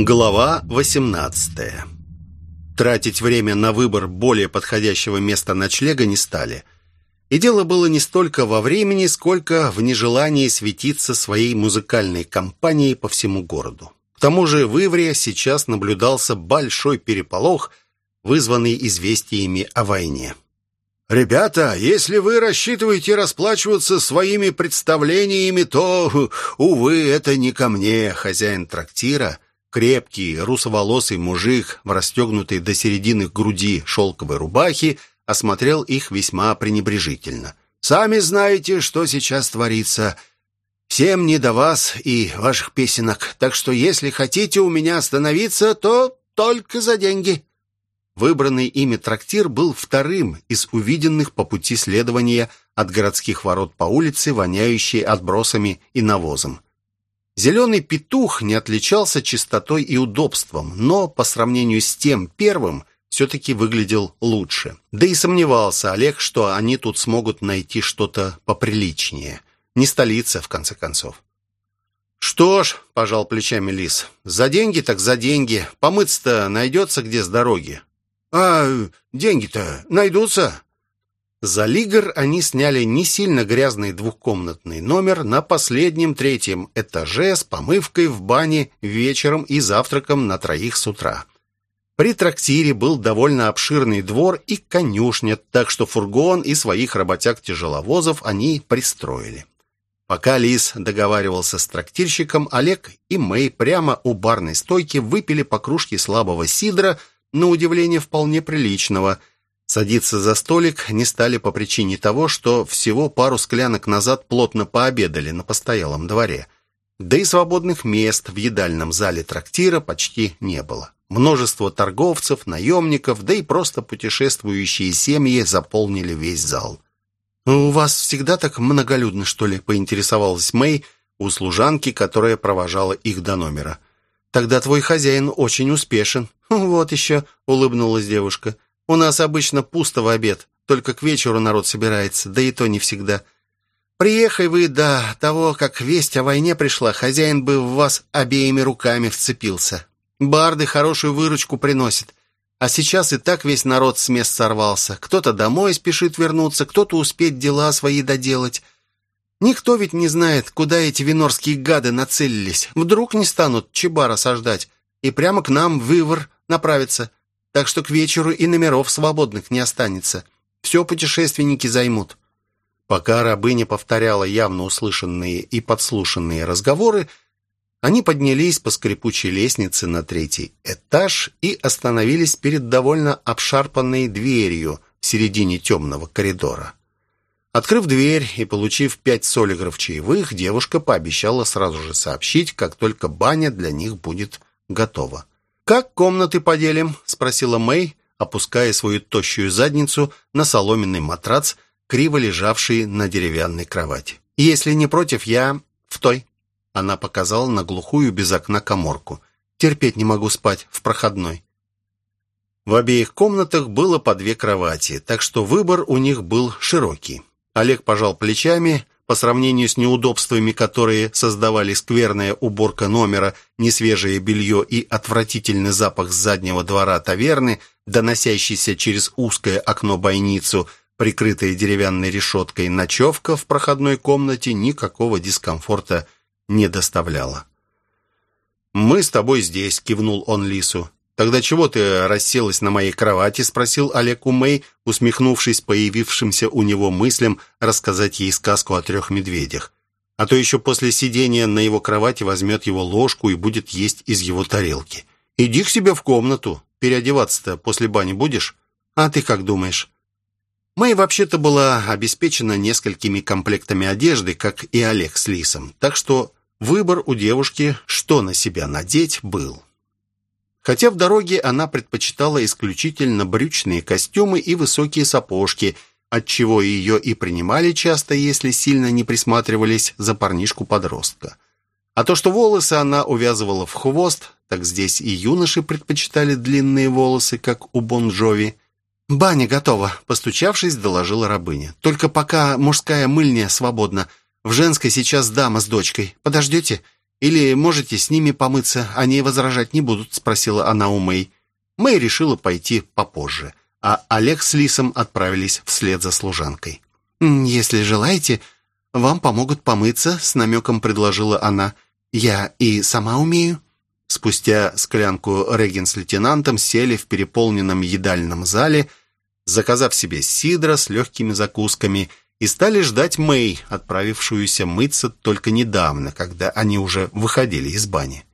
Глава 18 Тратить время на выбор более подходящего места ночлега не стали. И дело было не столько во времени, сколько в нежелании светиться своей музыкальной компанией по всему городу. К тому же в Ивре сейчас наблюдался большой переполох, вызванный известиями о войне. «Ребята, если вы рассчитываете расплачиваться своими представлениями, то, увы, это не ко мне, хозяин трактира». Крепкий, русоволосый мужик в расстегнутой до середины груди шелковой рубахе осмотрел их весьма пренебрежительно. «Сами знаете, что сейчас творится. Всем не до вас и ваших песенок, так что если хотите у меня остановиться, то только за деньги». Выбранный ими трактир был вторым из увиденных по пути следования от городских ворот по улице, воняющей отбросами и навозом. Зеленый петух не отличался чистотой и удобством, но по сравнению с тем первым все-таки выглядел лучше. Да и сомневался Олег, что они тут смогут найти что-то поприличнее. Не столица, в конце концов. «Что ж», — пожал плечами Лис, — «за деньги так за деньги. Помыться-то найдется где с дороги». «А деньги-то найдутся?» За Лигр они сняли не сильно грязный двухкомнатный номер на последнем третьем этаже с помывкой в бане вечером и завтраком на троих с утра. При трактире был довольно обширный двор и конюшня, так что фургон и своих работяг-тяжеловозов они пристроили. Пока Лис договаривался с трактирщиком, Олег и Мэй прямо у барной стойки выпили по кружке слабого сидра, на удивление вполне приличного – Садиться за столик не стали по причине того, что всего пару склянок назад плотно пообедали на постоялом дворе. Да и свободных мест в едальном зале трактира почти не было. Множество торговцев, наемников, да и просто путешествующие семьи заполнили весь зал. «У вас всегда так многолюдно, что ли?» — поинтересовалась Мэй у служанки, которая провожала их до номера. «Тогда твой хозяин очень успешен». «Вот еще», — улыбнулась девушка. У нас обычно пусто в обед, только к вечеру народ собирается, да и то не всегда. Приехай вы до того, как весть о войне пришла, хозяин бы в вас обеими руками вцепился. Барды хорошую выручку приносят. А сейчас и так весь народ с мест сорвался. Кто-то домой спешит вернуться, кто-то успеть дела свои доделать. Никто ведь не знает, куда эти винорские гады нацелились. Вдруг не станут чебара сождать и прямо к нам в Ивр направиться так что к вечеру и номеров свободных не останется. Все путешественники займут». Пока рабыня повторяла явно услышанные и подслушанные разговоры, они поднялись по скрипучей лестнице на третий этаж и остановились перед довольно обшарпанной дверью в середине темного коридора. Открыв дверь и получив пять солигров чаевых, девушка пообещала сразу же сообщить, как только баня для них будет готова. «Как комнаты поделим?» — спросила Мэй, опуская свою тощую задницу на соломенный матрац, криво лежавший на деревянной кровати. «Если не против, я в той». Она показала на глухую без окна коморку. «Терпеть не могу спать в проходной». В обеих комнатах было по две кровати, так что выбор у них был широкий. Олег пожал плечами, по сравнению с неудобствами, которые создавали скверная уборка номера, несвежее белье и отвратительный запах с заднего двора таверны, доносящийся через узкое окно-бойницу, прикрытое деревянной решеткой, ночевка в проходной комнате никакого дискомфорта не доставляла. «Мы с тобой здесь», — кивнул он Лису. «Тогда чего ты расселась на моей кровати?» — спросил Олег у Мэй, усмехнувшись появившимся у него мыслям рассказать ей сказку о трех медведях. А то еще после сидения на его кровати возьмет его ложку и будет есть из его тарелки. «Иди к себе в комнату. Переодеваться-то после бани будешь? А ты как думаешь?» Мэй вообще-то была обеспечена несколькими комплектами одежды, как и Олег с Лисом, так что выбор у девушки, что на себя надеть, был. Хотя в дороге она предпочитала исключительно брючные костюмы и высокие сапожки, отчего ее и принимали часто, если сильно не присматривались за парнишку-подростка. А то, что волосы она увязывала в хвост, так здесь и юноши предпочитали длинные волосы, как у Бонжови. «Баня готова», — постучавшись, доложила рабыня. «Только пока мужская мыльня свободна. В женской сейчас дама с дочкой. Подождете? Или можете с ними помыться, они возражать не будут», — спросила она у Мэй. Мэй решила пойти попозже, а Олег с Лисом отправились вслед за служанкой. «Если желаете, вам помогут помыться», — с намеком предложила она. «Я и сама умею». Спустя склянку Реген с лейтенантом сели в переполненном едальном зале, заказав себе сидра с легкими закусками, и стали ждать Мэй, отправившуюся мыться только недавно, когда они уже выходили из бани.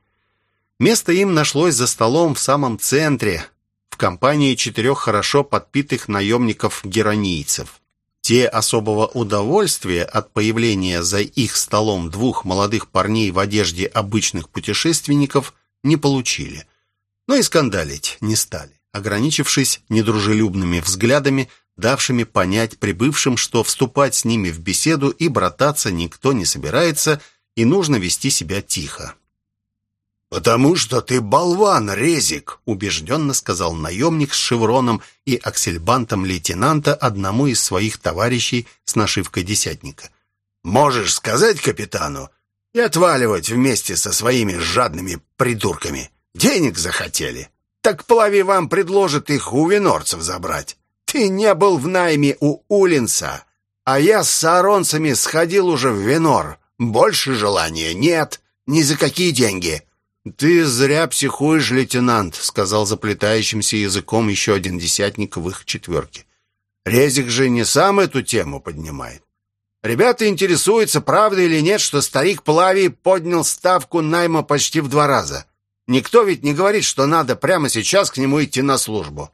Место им нашлось за столом в самом центре, в компании четырех хорошо подпитых наемников-геронийцев. Те особого удовольствия от появления за их столом двух молодых парней в одежде обычных путешественников не получили. Но и скандалить не стали, ограничившись недружелюбными взглядами, давшими понять прибывшим, что вступать с ними в беседу и брататься никто не собирается, и нужно вести себя тихо. «Потому что ты болван, Резик!» — убежденно сказал наемник с шевроном и аксельбантом лейтенанта одному из своих товарищей с нашивкой десятника. «Можешь сказать капитану и отваливать вместе со своими жадными придурками. Денег захотели? Так Плави вам предложит их у винорцев забрать. Ты не был в найме у Улинца, а я с саронцами сходил уже в Винор. Больше желания нет, ни за какие деньги». «Ты зря психуешь, лейтенант», — сказал заплетающимся языком еще один десятник в их четверке. «Резик же не сам эту тему поднимает. Ребята интересуются, правда или нет, что старик Плавий поднял ставку найма почти в два раза. Никто ведь не говорит, что надо прямо сейчас к нему идти на службу.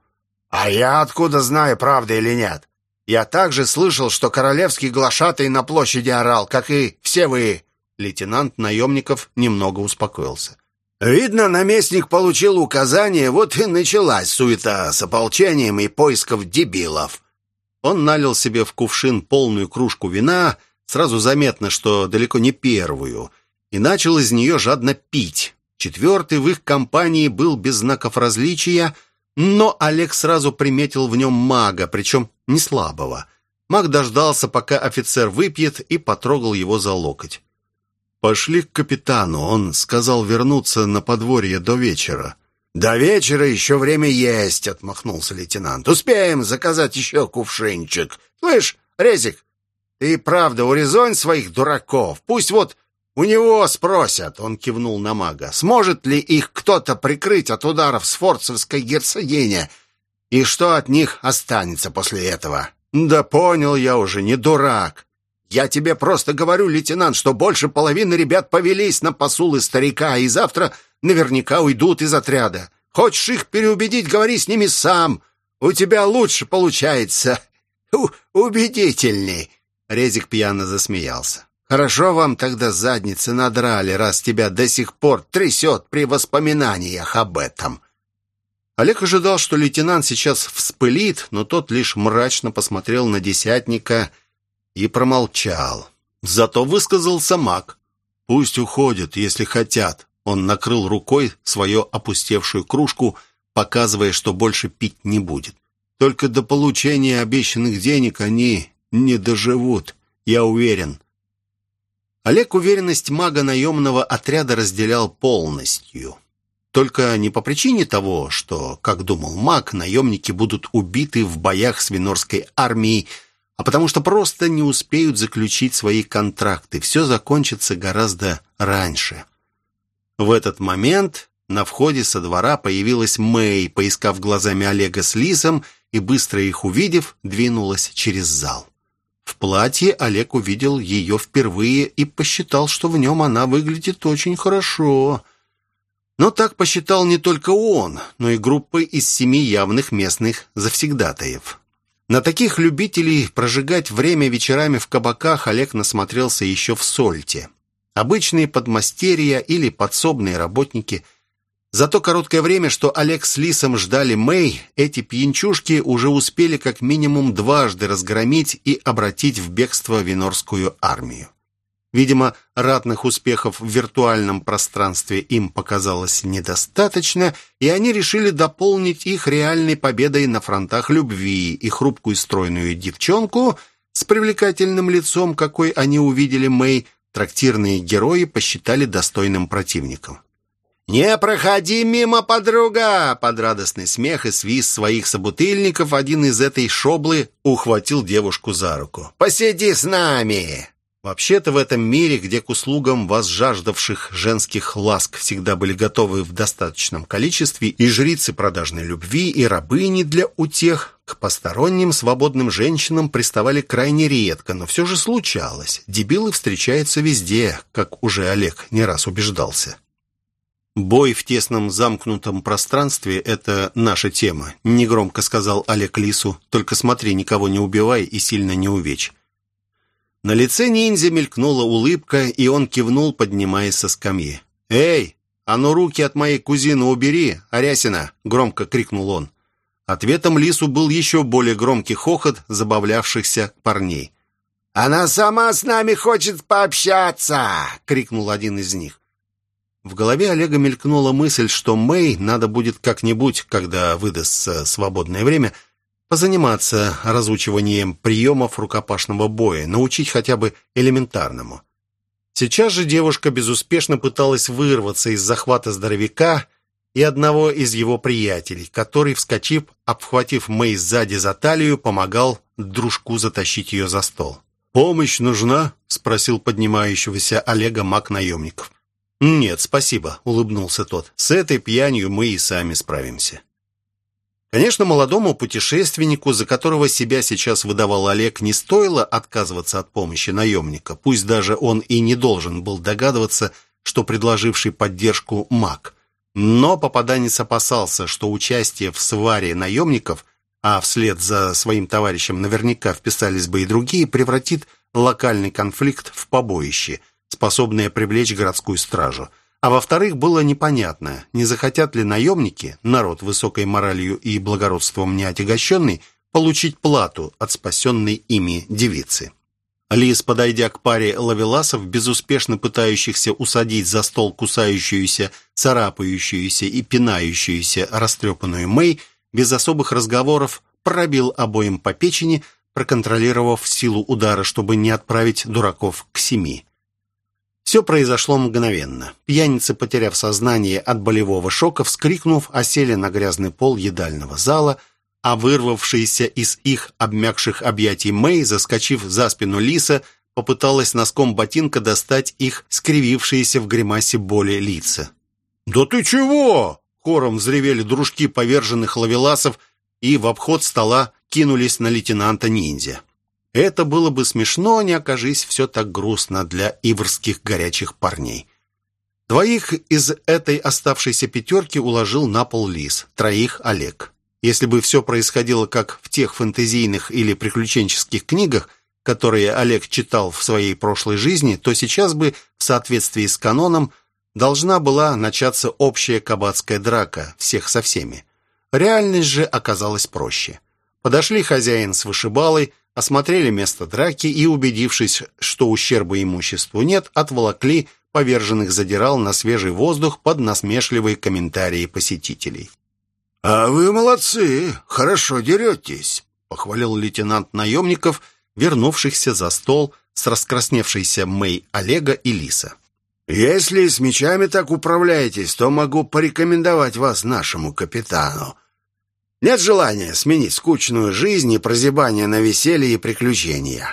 А я откуда знаю, правда или нет? Я также слышал, что королевский глашатый на площади орал, как и все вы». Лейтенант наемников немного успокоился. Видно, наместник получил указание, вот и началась суета с ополчением и поисков дебилов. Он налил себе в кувшин полную кружку вина, сразу заметно, что далеко не первую, и начал из нее жадно пить. Четвертый в их компании был без знаков различия, но Олег сразу приметил в нем мага, причем не слабого. Маг дождался, пока офицер выпьет, и потрогал его за локоть. «Пошли к капитану, он сказал вернуться на подворье до вечера». «До вечера еще время есть», — отмахнулся лейтенант. «Успеем заказать еще кувшинчик. Слышь, Резик, ты правда урезонь своих дураков. Пусть вот у него спросят», — он кивнул на мага, «сможет ли их кто-то прикрыть от ударов с форцевской герцогини, и что от них останется после этого?» «Да понял я уже, не дурак. Я тебе просто говорю, лейтенант, что больше половины ребят повелись на посулы старика, и завтра наверняка уйдут из отряда. Хочешь их переубедить, говори с ними сам. У тебя лучше получается. У убедительней. Резик пьяно засмеялся. Хорошо вам тогда задницы надрали, раз тебя до сих пор трясет при воспоминаниях об этом. Олег ожидал, что лейтенант сейчас вспылит, но тот лишь мрачно посмотрел на десятника и промолчал. Зато высказался маг. «Пусть уходят, если хотят». Он накрыл рукой свою опустевшую кружку, показывая, что больше пить не будет. «Только до получения обещанных денег они не доживут, я уверен». Олег уверенность мага наемного отряда разделял полностью. Только не по причине того, что, как думал маг, наемники будут убиты в боях с Винорской армией, а потому что просто не успеют заключить свои контракты. Все закончится гораздо раньше. В этот момент на входе со двора появилась Мэй, поискав глазами Олега с Лисом и, быстро их увидев, двинулась через зал. В платье Олег увидел ее впервые и посчитал, что в нем она выглядит очень хорошо. Но так посчитал не только он, но и группа из семи явных местных завсегдатаев. На таких любителей прожигать время вечерами в кабаках Олег насмотрелся еще в Сольте. Обычные подмастерья или подсобные работники. За то короткое время, что Олег с Лисом ждали Мэй, эти пьянчушки уже успели как минимум дважды разгромить и обратить в бегство Винорскую армию. Видимо, ратных успехов в виртуальном пространстве им показалось недостаточно, и они решили дополнить их реальной победой на фронтах любви и хрупкую стройную девчонку с привлекательным лицом, какой они увидели Мэй, трактирные герои посчитали достойным противником. «Не проходи мимо, подруга!» Под радостный смех и свист своих собутыльников один из этой шоблы ухватил девушку за руку. «Посиди с нами!» Вообще-то в этом мире, где к услугам возжаждавших женских ласк всегда были готовы в достаточном количестве и жрицы продажной любви, и рабыни для утех, к посторонним свободным женщинам приставали крайне редко, но все же случалось. Дебилы встречаются везде, как уже Олег не раз убеждался. «Бой в тесном замкнутом пространстве — это наша тема», — негромко сказал Олег Лису. «Только смотри, никого не убивай и сильно не увечь». На лице ниндзя мелькнула улыбка, и он кивнул, поднимаясь со скамьи. «Эй, а ну руки от моей кузины убери, Арясина!» — громко крикнул он. Ответом Лису был еще более громкий хохот забавлявшихся парней. «Она сама с нами хочет пообщаться!» — крикнул один из них. В голове Олега мелькнула мысль, что Мэй надо будет как-нибудь, когда выдастся свободное время — позаниматься разучиванием приемов рукопашного боя, научить хотя бы элементарному. Сейчас же девушка безуспешно пыталась вырваться из захвата здоровяка и одного из его приятелей, который, вскочив, обхватив Мэй сзади за талию, помогал дружку затащить ее за стол. «Помощь нужна?» — спросил поднимающегося Олега маг-наемников. «Нет, спасибо», — улыбнулся тот. «С этой пьянью мы и сами справимся». Конечно, молодому путешественнику, за которого себя сейчас выдавал Олег, не стоило отказываться от помощи наемника, пусть даже он и не должен был догадываться, что предложивший поддержку маг. Но попаданец опасался, что участие в сваре наемников, а вслед за своим товарищем наверняка вписались бы и другие, превратит локальный конфликт в побоище, способное привлечь городскую стражу – а во-вторых, было непонятно, не захотят ли наемники, народ высокой моралью и благородством не отягощенный, получить плату от спасенной ими девицы. Лис, подойдя к паре лавеласов, безуспешно пытающихся усадить за стол кусающуюся, царапающуюся и пинающуюся растрепанную Мэй, без особых разговоров пробил обоим по печени, проконтролировав силу удара, чтобы не отправить дураков к семи. Все произошло мгновенно. Пьяницы, потеряв сознание от болевого шока, вскрикнув, осели на грязный пол едального зала, а вырвавшаяся из их обмякших объятий Мэй, заскочив за спину Лиса, попыталась носком ботинка достать их скривившиеся в гримасе боли лица. «Да ты чего?» — хором взревели дружки поверженных лавеласов и в обход стола кинулись на лейтенанта-ниндзя. Это было бы смешно, не окажись все так грустно для иврских горячих парней. Двоих из этой оставшейся пятерки уложил на пол Лис, троих Олег. Если бы все происходило как в тех фэнтезийных или приключенческих книгах, которые Олег читал в своей прошлой жизни, то сейчас бы, в соответствии с каноном, должна была начаться общая кабацкая драка всех со всеми. Реальность же оказалась проще. Подошли хозяин с вышибалой, осмотрели место драки и, убедившись, что ущерба имуществу нет, отволокли поверженных задирал на свежий воздух под насмешливые комментарии посетителей. «А вы молодцы, хорошо деретесь», — похвалил лейтенант наемников, вернувшихся за стол с раскрасневшейся Мэй Олега и Лиса. «Если с мечами так управляетесь, то могу порекомендовать вас нашему капитану. Нет желания сменить скучную жизнь и прозябание на веселье и приключения,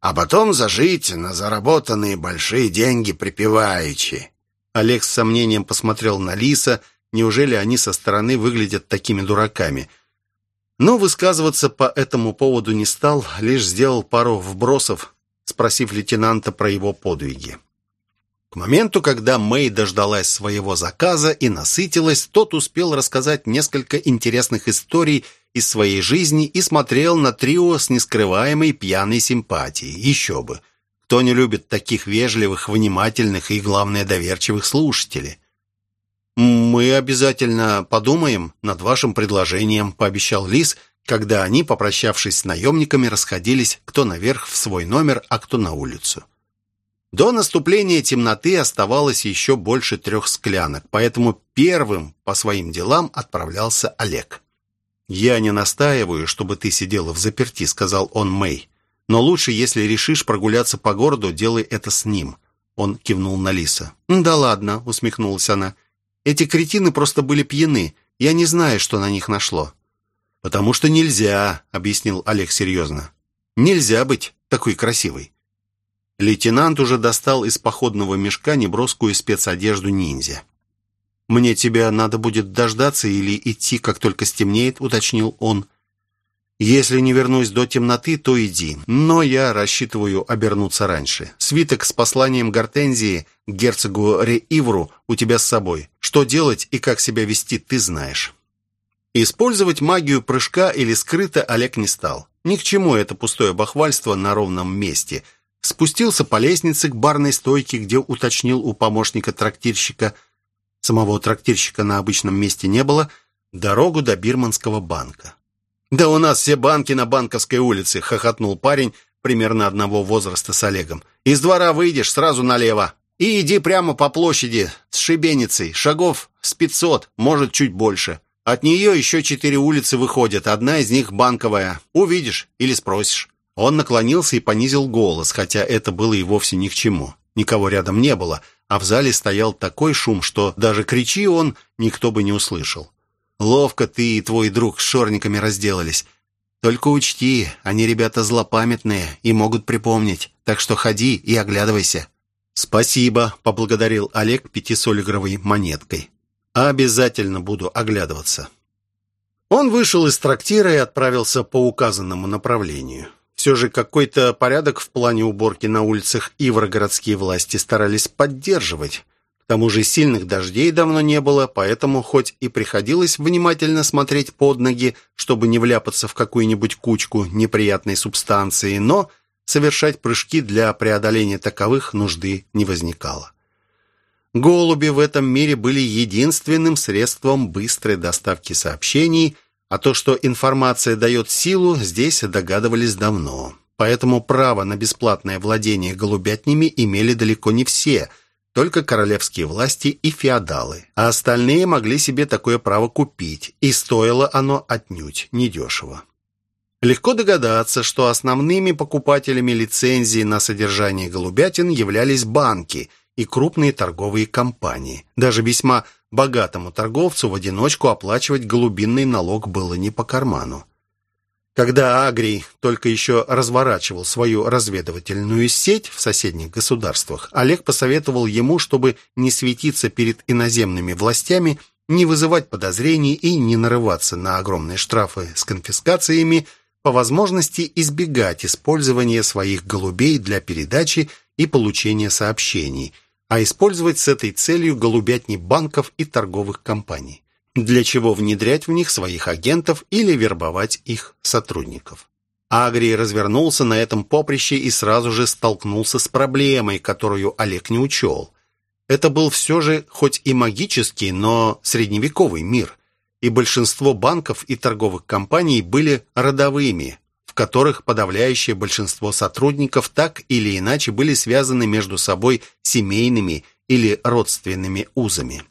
а потом зажить на заработанные большие деньги припеваючи. Олег с сомнением посмотрел на Лиса. Неужели они со стороны выглядят такими дураками? Но высказываться по этому поводу не стал, лишь сделал пару вбросов, спросив лейтенанта про его подвиги. К моменту, когда Мэй дождалась своего заказа и насытилась, тот успел рассказать несколько интересных историй из своей жизни и смотрел на трио с нескрываемой пьяной симпатией. Еще бы! Кто не любит таких вежливых, внимательных и, главное, доверчивых слушателей? «Мы обязательно подумаем над вашим предложением», — пообещал Лис, когда они, попрощавшись с наемниками, расходились кто наверх в свой номер, а кто на улицу. До наступления темноты оставалось еще больше трех склянок, поэтому первым по своим делам отправлялся Олег. «Я не настаиваю, чтобы ты сидела в заперти», — сказал он Мэй. «Но лучше, если решишь прогуляться по городу, делай это с ним. Он кивнул на Лиса. «Да ладно», — усмехнулась она. «Эти кретины просто были пьяны. Я не знаю, что на них нашло». «Потому что нельзя», — объяснил Олег серьезно. «Нельзя быть такой красивой». Лейтенант уже достал из походного мешка неброскую спецодежду ниндзя. «Мне тебя надо будет дождаться или идти, как только стемнеет», — уточнил он. Если не вернусь до темноты, то иди. Но я рассчитываю обернуться раньше. Свиток с посланием Гортензии к герцогу Реивру у тебя с собой. Что делать и как себя вести, ты знаешь. Использовать магию прыжка или скрыто Олег не стал. Ни к чему это пустое бахвальство на ровном месте. Спустился по лестнице к барной стойке, где уточнил у помощника трактирщика, самого трактирщика на обычном месте не было, дорогу до Бирманского банка. «Да у нас все банки на Банковской улице», — хохотнул парень примерно одного возраста с Олегом. «Из двора выйдешь, сразу налево. И иди прямо по площади с шибеницей. Шагов с пятьсот, может, чуть больше. От нее еще четыре улицы выходят, одна из них банковая. Увидишь или спросишь». Он наклонился и понизил голос, хотя это было и вовсе ни к чему. Никого рядом не было, а в зале стоял такой шум, что даже кричи он, никто бы не услышал. Ловко ты и твой друг с шорниками разделались. Только учти, они ребята злопамятные и могут припомнить, так что ходи и оглядывайся». «Спасибо», — поблагодарил Олег пятисолигровой монеткой. «Обязательно буду оглядываться». Он вышел из трактира и отправился по указанному направлению. Все же какой-то порядок в плане уборки на улицах Ивра городские власти старались поддерживать. К тому же сильных дождей давно не было, поэтому хоть и приходилось внимательно смотреть под ноги, чтобы не вляпаться в какую-нибудь кучку неприятной субстанции, но совершать прыжки для преодоления таковых нужды не возникало. Голуби в этом мире были единственным средством быстрой доставки сообщений, а то, что информация дает силу, здесь догадывались давно. Поэтому право на бесплатное владение голубятнями имели далеко не все – только королевские власти и феодалы, а остальные могли себе такое право купить, и стоило оно отнюдь недешево. Легко догадаться, что основными покупателями лицензии на содержание голубятин являлись банки и крупные торговые компании. Даже весьма богатому торговцу в одиночку оплачивать голубинный налог было не по карману. Когда Агрий только еще разворачивал свою разведывательную сеть в соседних государствах, Олег посоветовал ему, чтобы не светиться перед иноземными властями, не вызывать подозрений и не нарываться на огромные штрафы с конфискациями, по возможности избегать использования своих голубей для передачи и получения сообщений, а использовать с этой целью голубятни банков и торговых компаний для чего внедрять в них своих агентов или вербовать их сотрудников. Агрий развернулся на этом поприще и сразу же столкнулся с проблемой, которую Олег не учел. Это был все же хоть и магический, но средневековый мир, и большинство банков и торговых компаний были родовыми, в которых подавляющее большинство сотрудников так или иначе были связаны между собой семейными или родственными узами.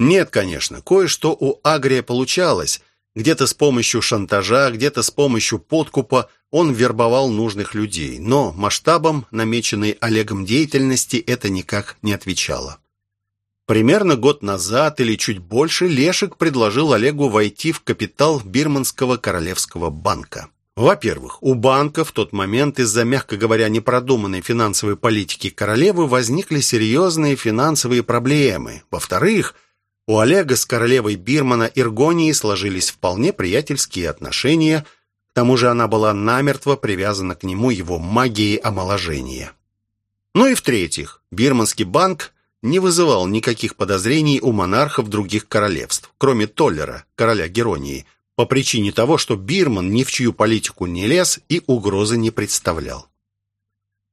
Нет, конечно, кое-что у Агрия получалось. Где-то с помощью шантажа, где-то с помощью подкупа он вербовал нужных людей, но масштабом намеченной Олегом деятельности это никак не отвечало. Примерно год назад или чуть больше Лешек предложил Олегу войти в капитал Бирманского королевского банка. Во-первых, у банка в тот момент из-за, мягко говоря, непродуманной финансовой политики королевы возникли серьезные финансовые проблемы. Во-вторых, у Олега с королевой Бирмана Иргонии сложились вполне приятельские отношения, к тому же она была намертво привязана к нему его магией омоложения. Ну и в-третьих, Бирманский банк не вызывал никаких подозрений у монархов других королевств, кроме Толлера, короля Геронии, по причине того, что Бирман ни в чью политику не лез и угрозы не представлял.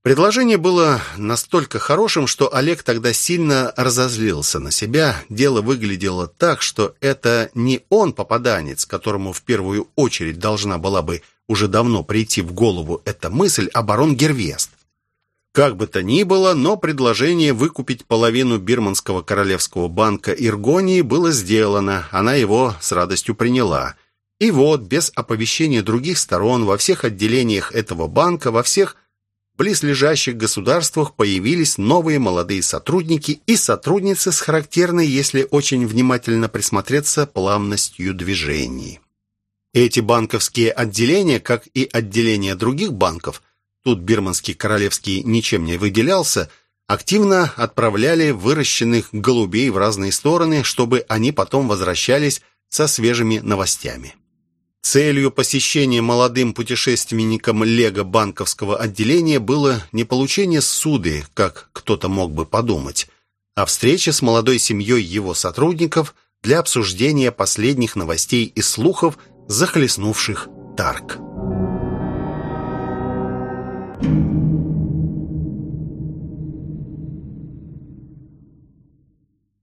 Предложение было настолько хорошим, что Олег тогда сильно разозлился на себя. Дело выглядело так, что это не он попаданец, которому в первую очередь должна была бы уже давно прийти в голову эта мысль, а барон Гервест. Как бы то ни было, но предложение выкупить половину Бирманского королевского банка Иргонии было сделано, она его с радостью приняла. И вот, без оповещения других сторон, во всех отделениях этого банка, во всех близлежащих государствах появились новые молодые сотрудники и сотрудницы с характерной, если очень внимательно присмотреться, плавностью движений. Эти банковские отделения, как и отделения других банков, тут бирманский королевский ничем не выделялся, активно отправляли выращенных голубей в разные стороны, чтобы они потом возвращались со свежими новостями. Целью посещения молодым путешественникам Лего банковского отделения было не получение суды, как кто-то мог бы подумать, а встреча с молодой семьей его сотрудников для обсуждения последних новостей и слухов, захлестнувших Тарк.